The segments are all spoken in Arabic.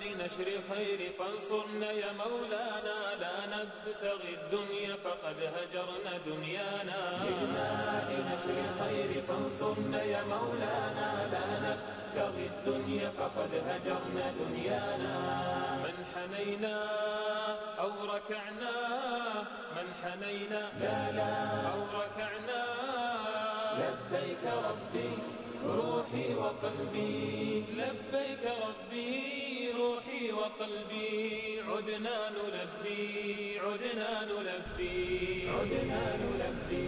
لنشر خير فانصرنا يا مولانا لا نبتغي الدنيا فقد هجرنا دنيانا. جئنا لنشر خير فانصرنا يا مولانا لا نبتغي الدنيا فقد هجرنا دنيانا. من حنينا أو ركعنا من حنينا لا لا. أو ركعنا. لبيك ربي. روحي وقلبي. لبيك ربي روحي وقلبي. عدنا نلبي عدنا نلبي. عدنا نلبي.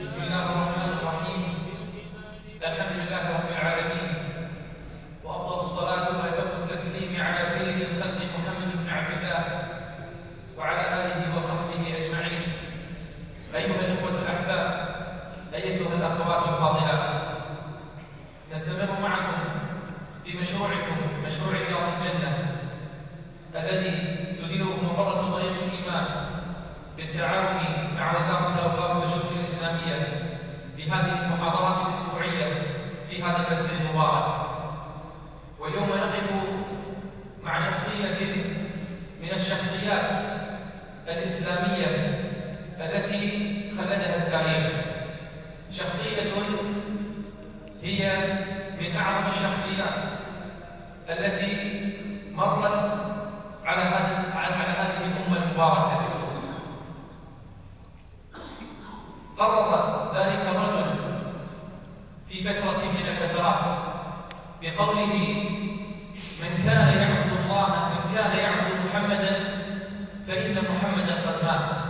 بسم الله الرحمن الرحيم. الحمد لله رب العالمين. وأفضل الصلاة وأتم التسليم على سيد نستمر معكم في مشروعكم مشروع رياض الجنة الذي تديره مبرة طريق الإيمان بالتعاون مع وزارة الأوقاف والشؤون الإسلامية بهذه المحاضرات الأسبوعية في هذا المسجد المبارك. واليوم نقف مع شخصية من الشخصيات الإسلامية التي خلدها التاريخ. شخصية هي من أعظم الشخصيات التي مرت على هذه على هذه الأمة المباركة. قرر ذلك الرجل في فترة من الفترات بقوله من كان يعبد الله من كان يعبد محمدا فإن محمدا قد مات.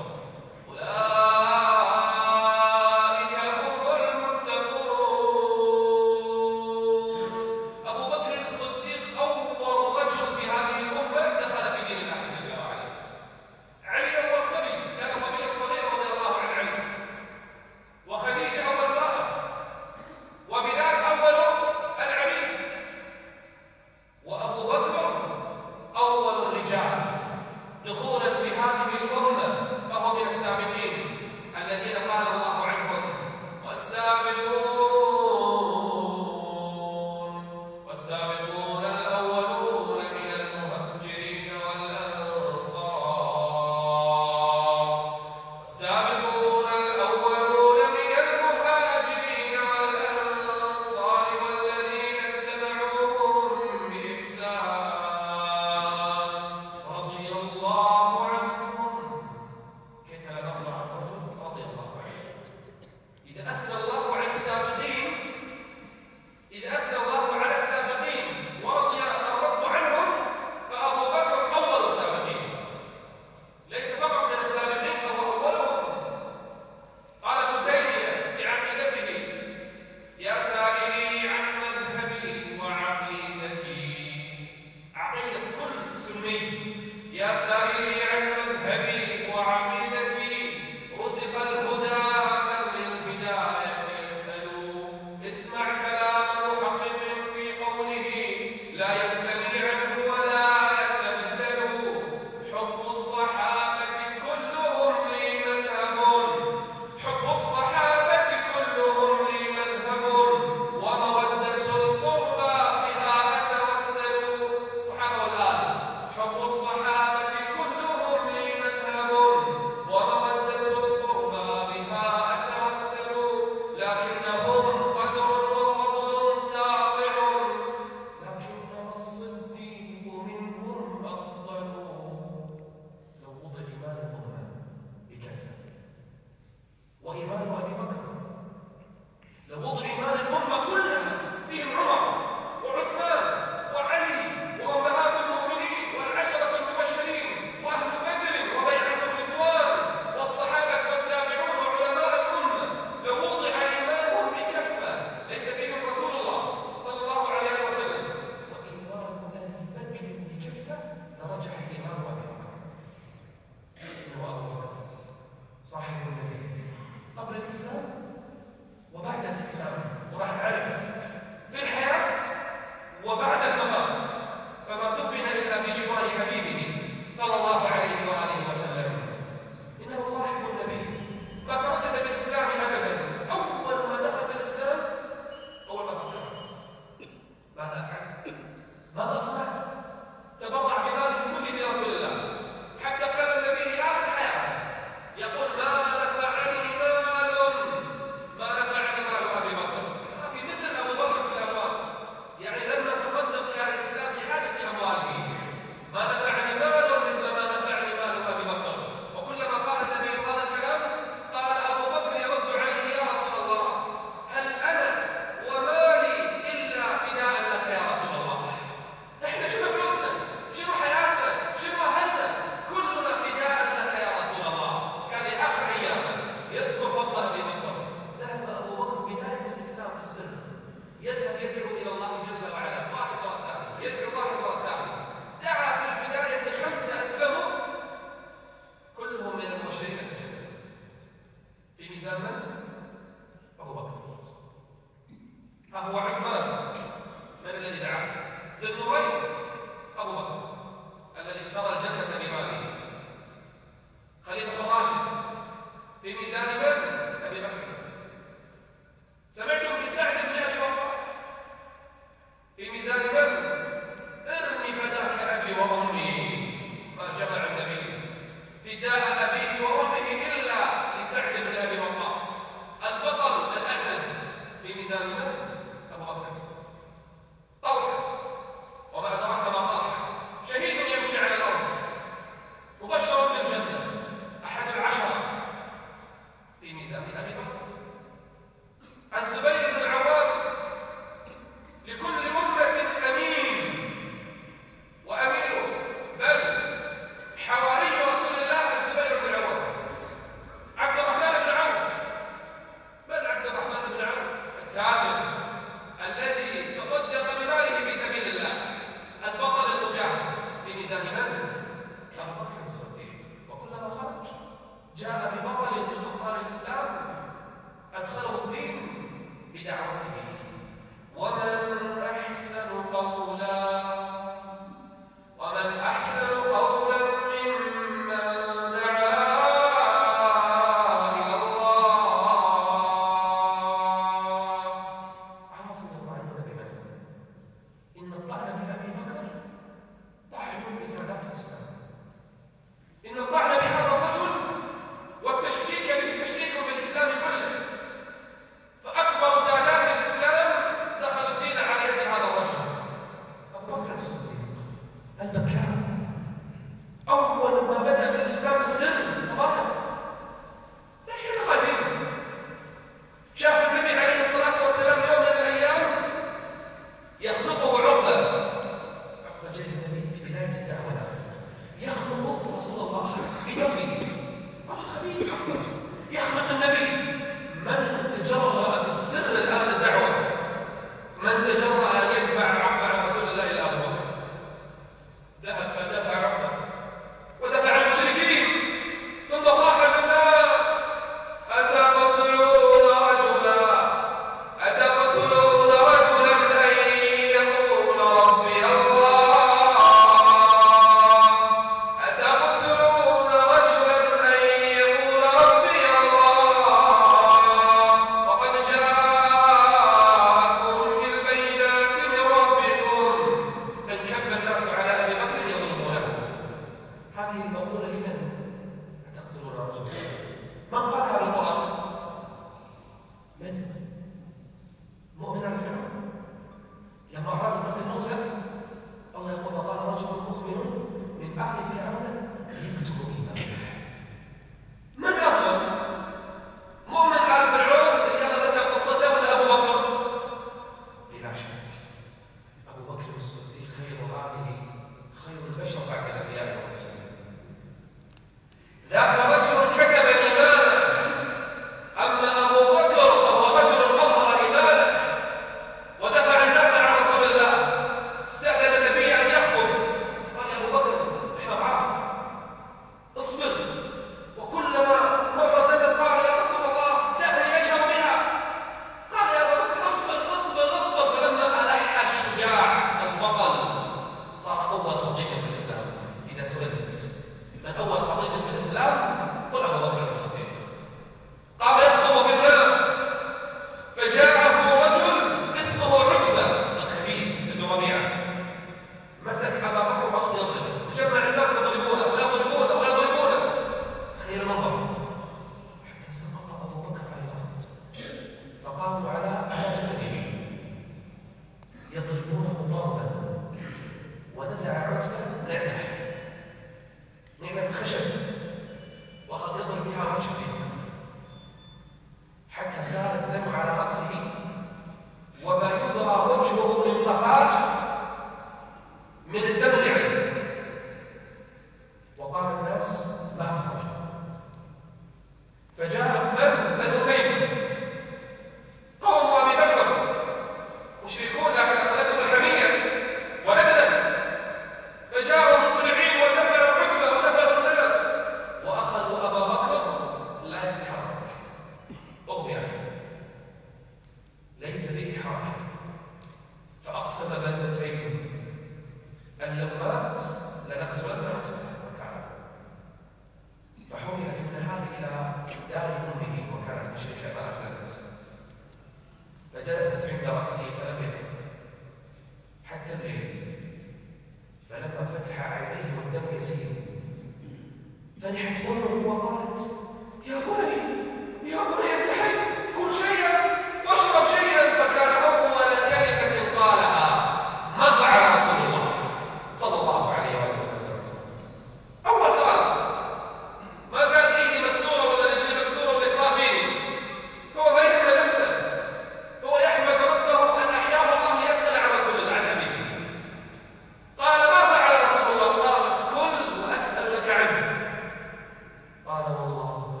والله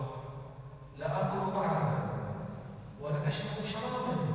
لاكل طعاما ولا أشرب شرابا.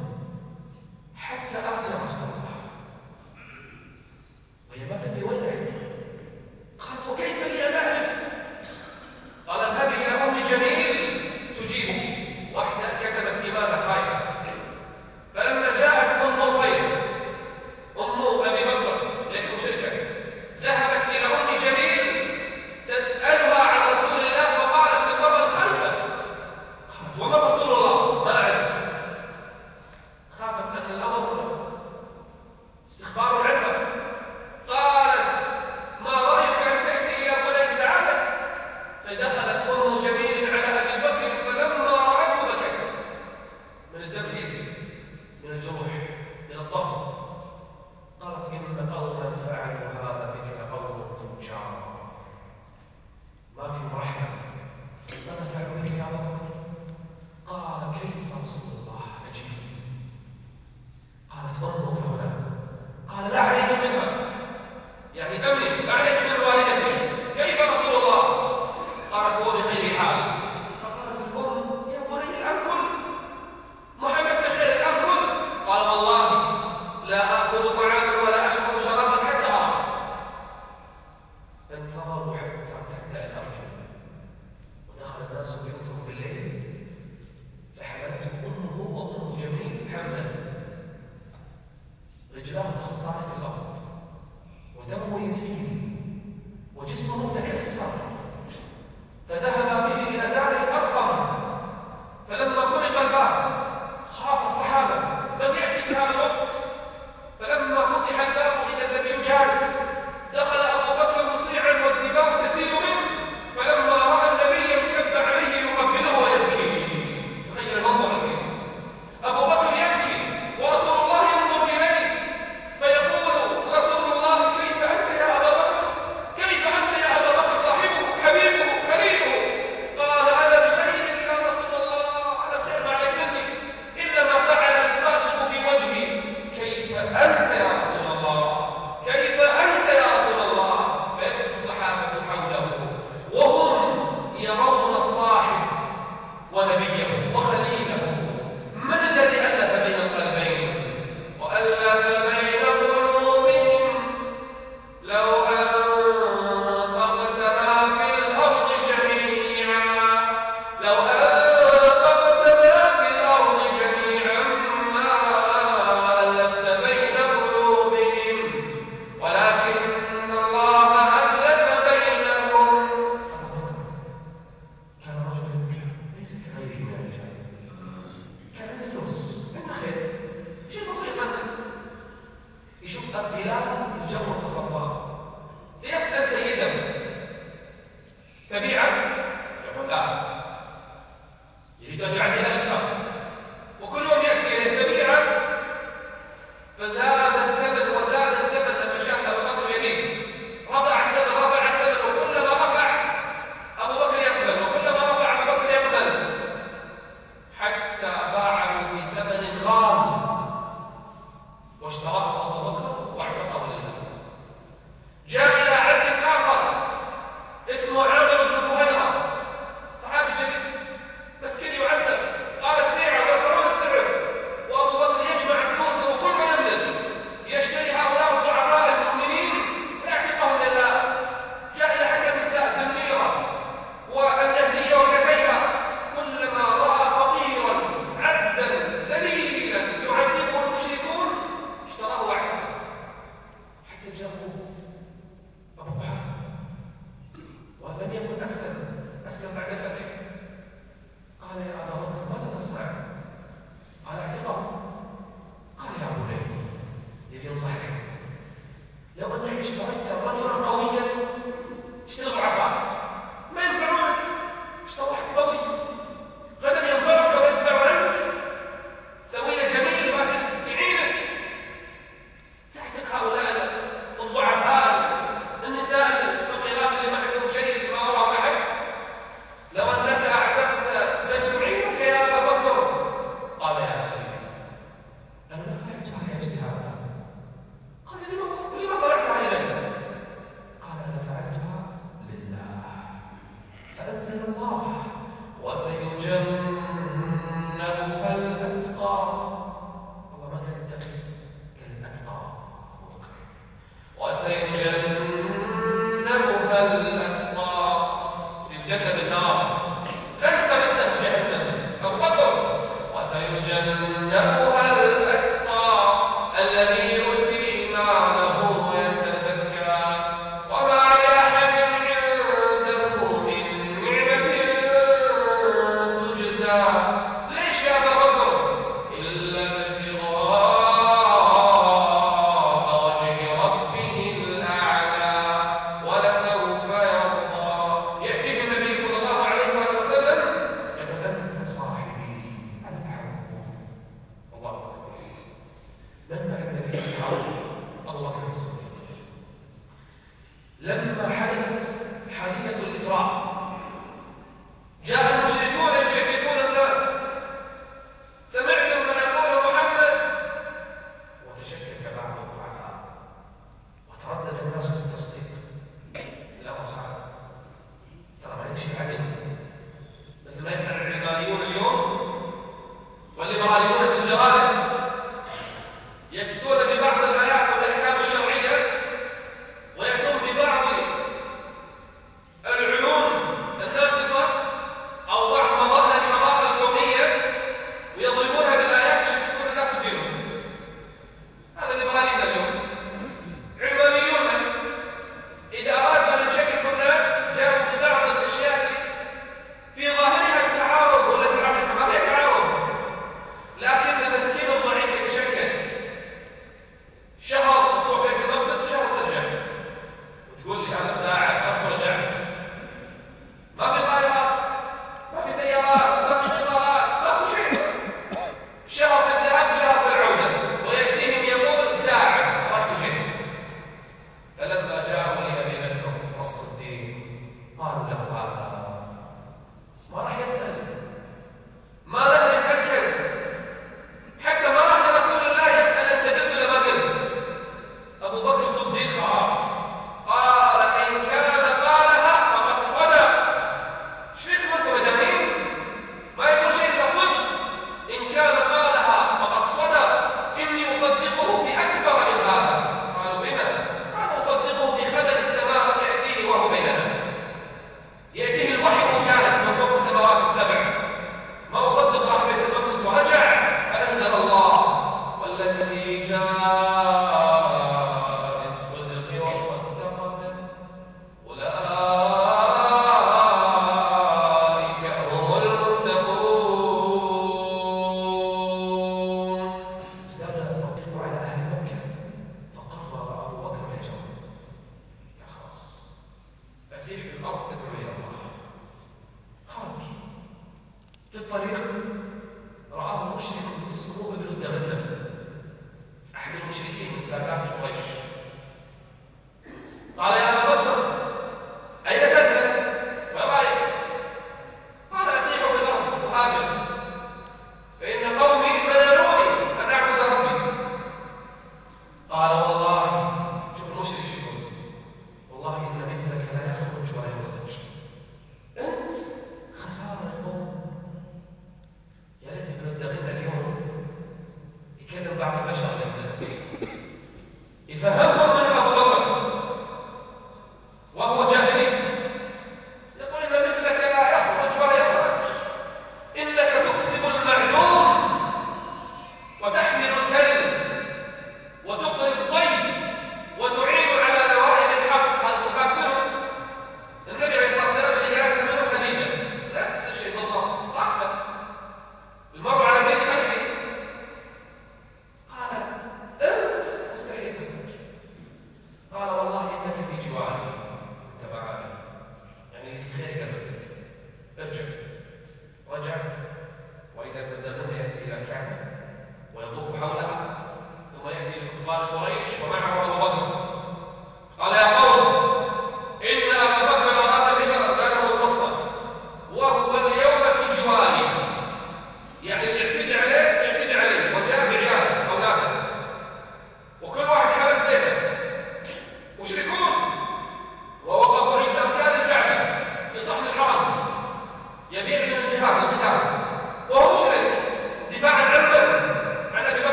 Yeah.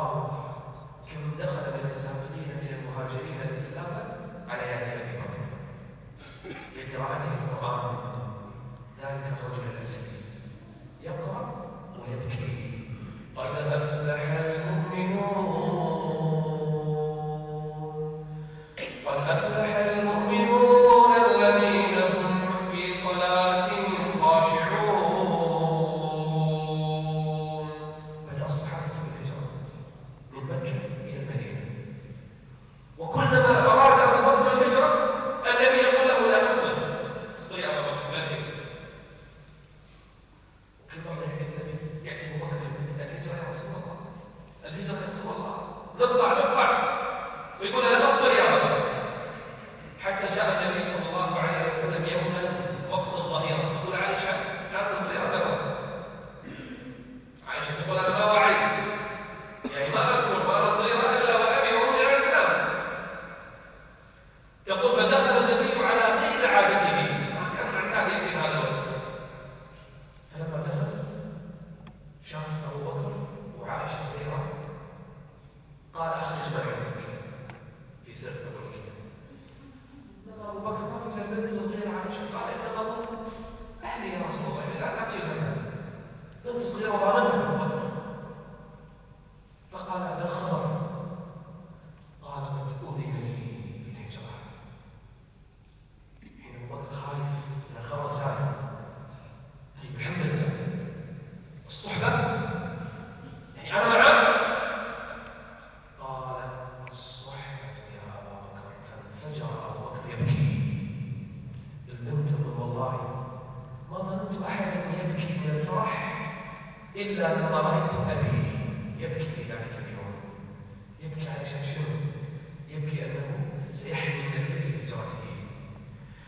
الله كم دخل من السابقين من المهاجرين الإسلام على يد أبي بكر لقراءته القرآن. ذلك الرجل الأسير يقرأ ويبكي. قد أفلح المؤمنون. قد أفلح رأيت أحدا يبكي من الفرح إلا لما رأيت أبي يبكي في ذلك اليوم يبكي على شنو؟ يبكي أنه سيحمي النبي في هجرته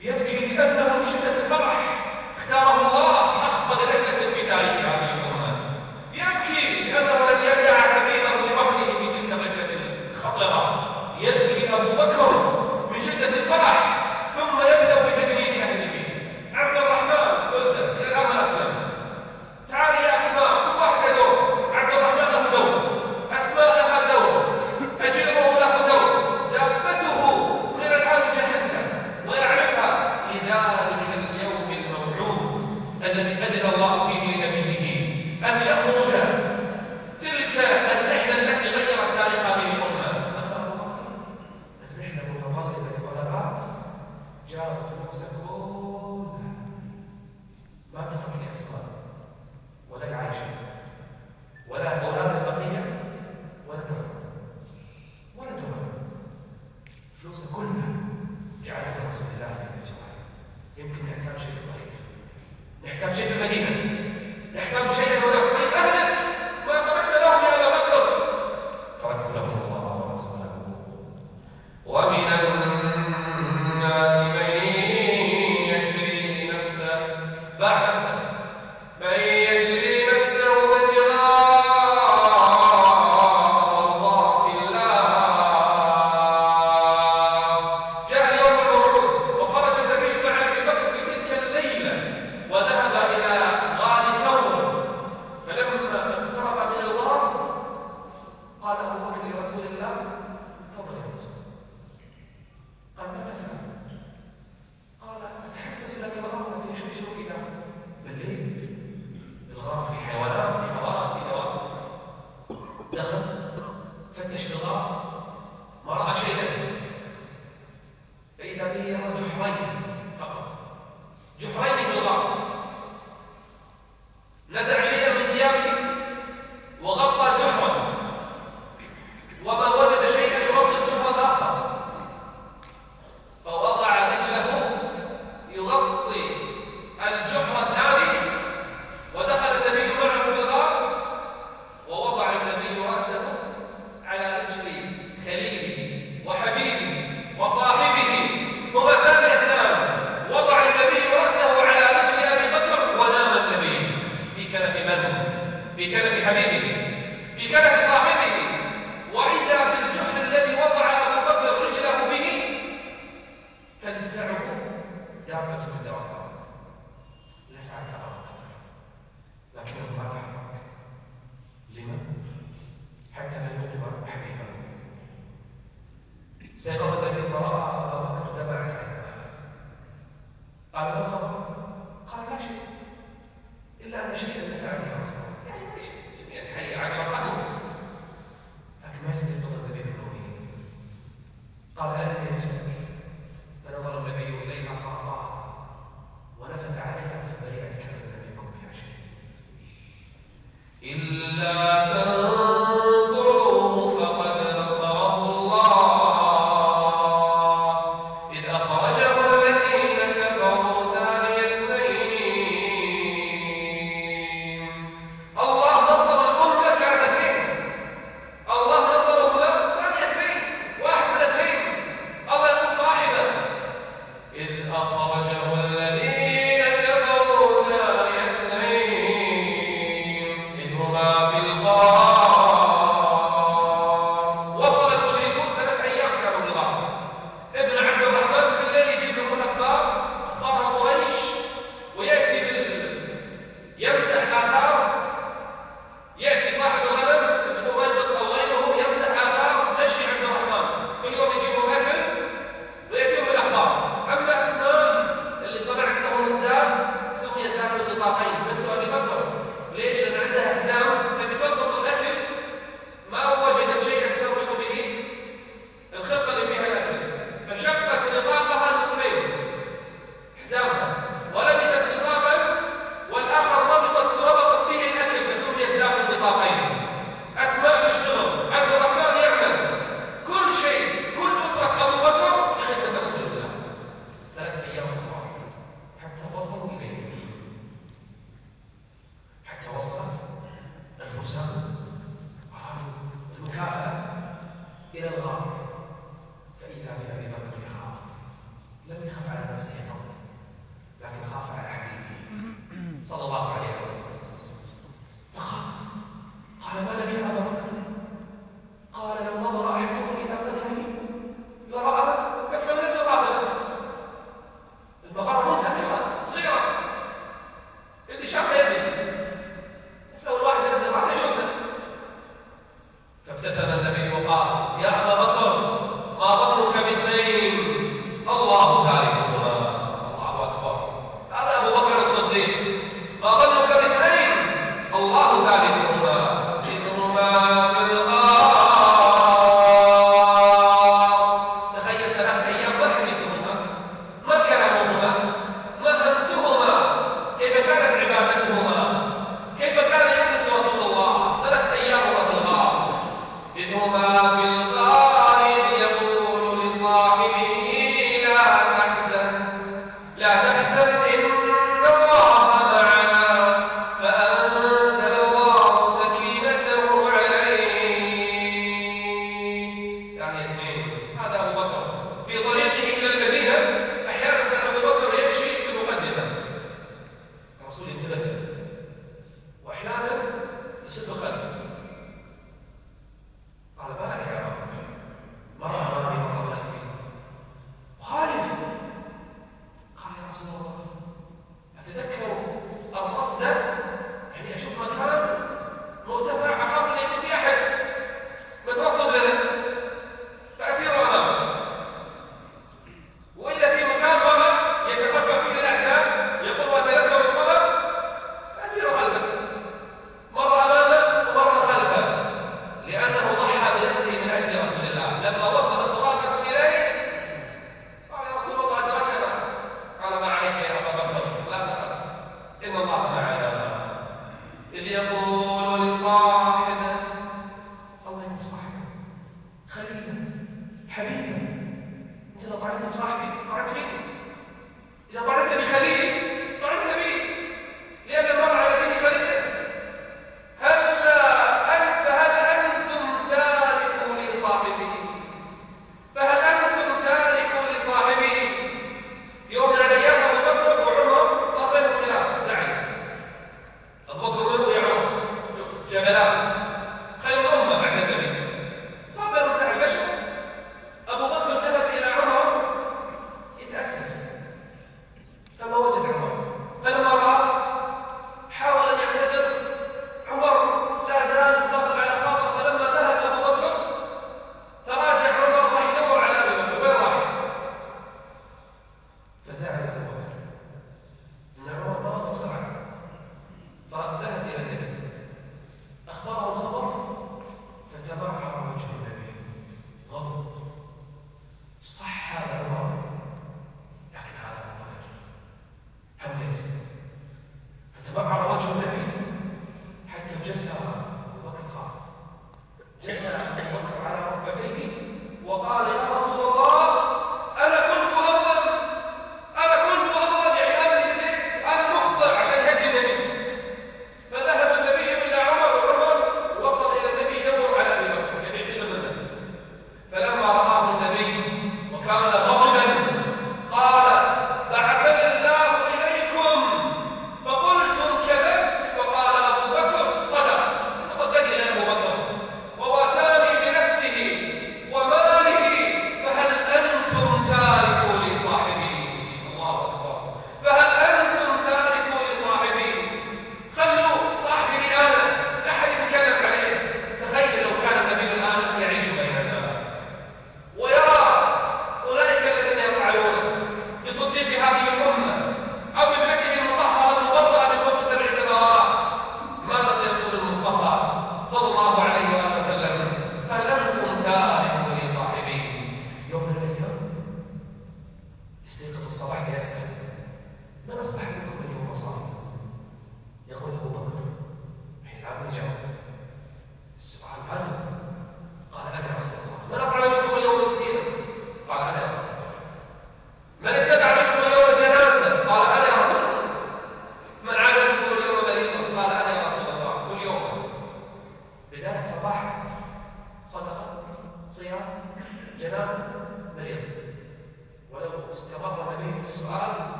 يبكي لأنه من شدة الفرح. اختاره الله في أخطر رحلة إن الله معنا إذ يقول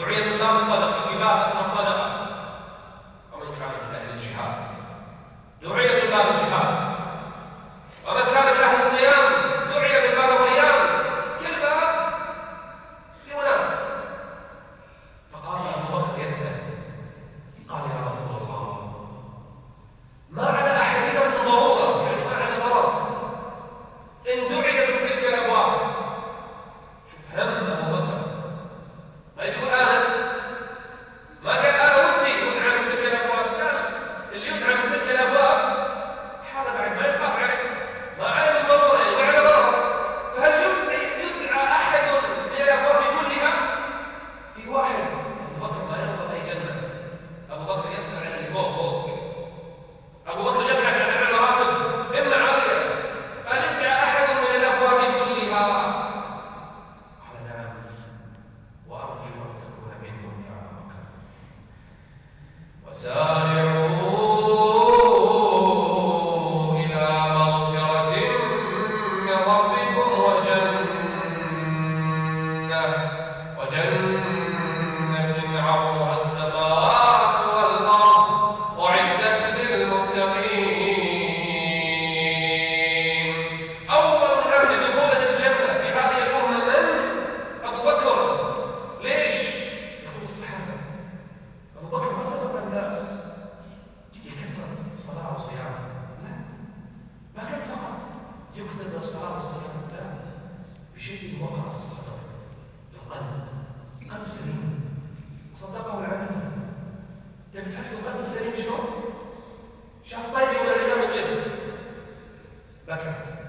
يعين الله الصدقه في باب اسماء الطب السليم شلون؟ شاف طيبه ولا لا وغيره بكى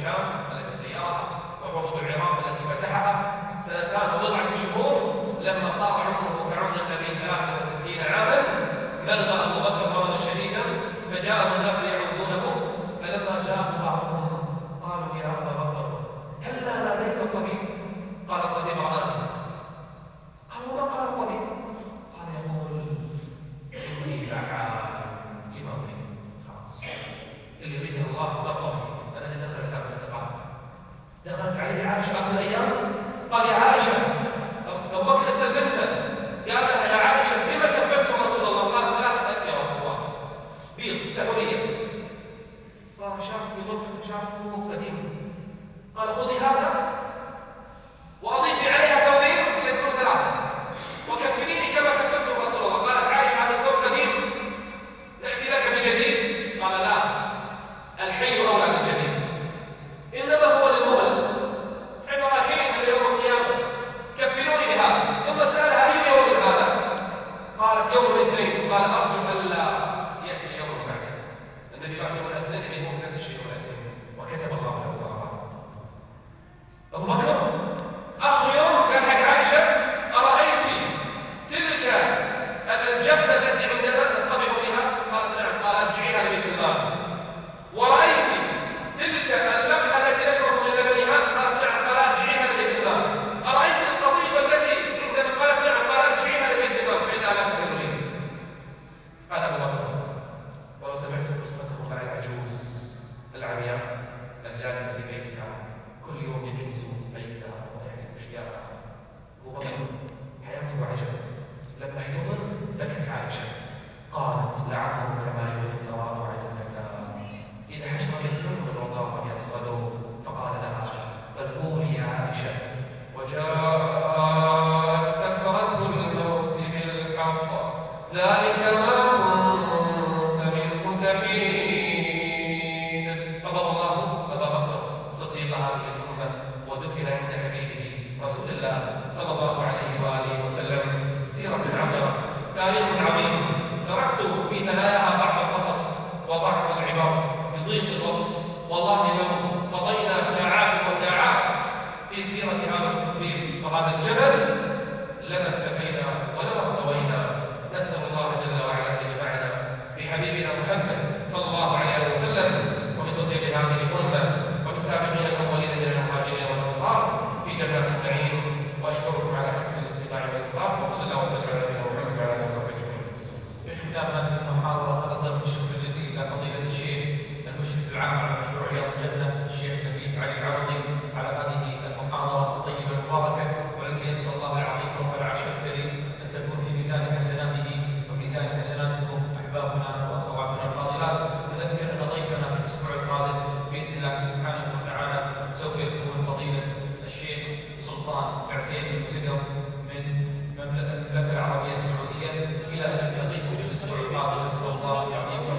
الشام التي سيرها وحروب العراق التي فتحها. سنتان بضعة شهور لما صار عمره كعمر النبي 63 عاما. بلغ وكان حياته عجب لما احتضن بكت عائشه قالت لعمرك ما مشروع رياض الجنة الشيخ نبيل علي العوضي على هذه المحاضره الطيبة المباركة. ولك يسال الله العظيم رب العرش الكريم أن تكون في ميزان حسناته وميزان حسناتكم أحبابنا وأخواتنا الفاضلات. وذكر أن ضيفنا في الأسبوع القادم بإذن الله سبحانه وتعالى سوف يكون فضيلة الشيخ سلطان العتيبي المزدر من المملكه العربية السعودية. إلى أن نلتقيكم في الأسبوع القادم نسأل الله العظيم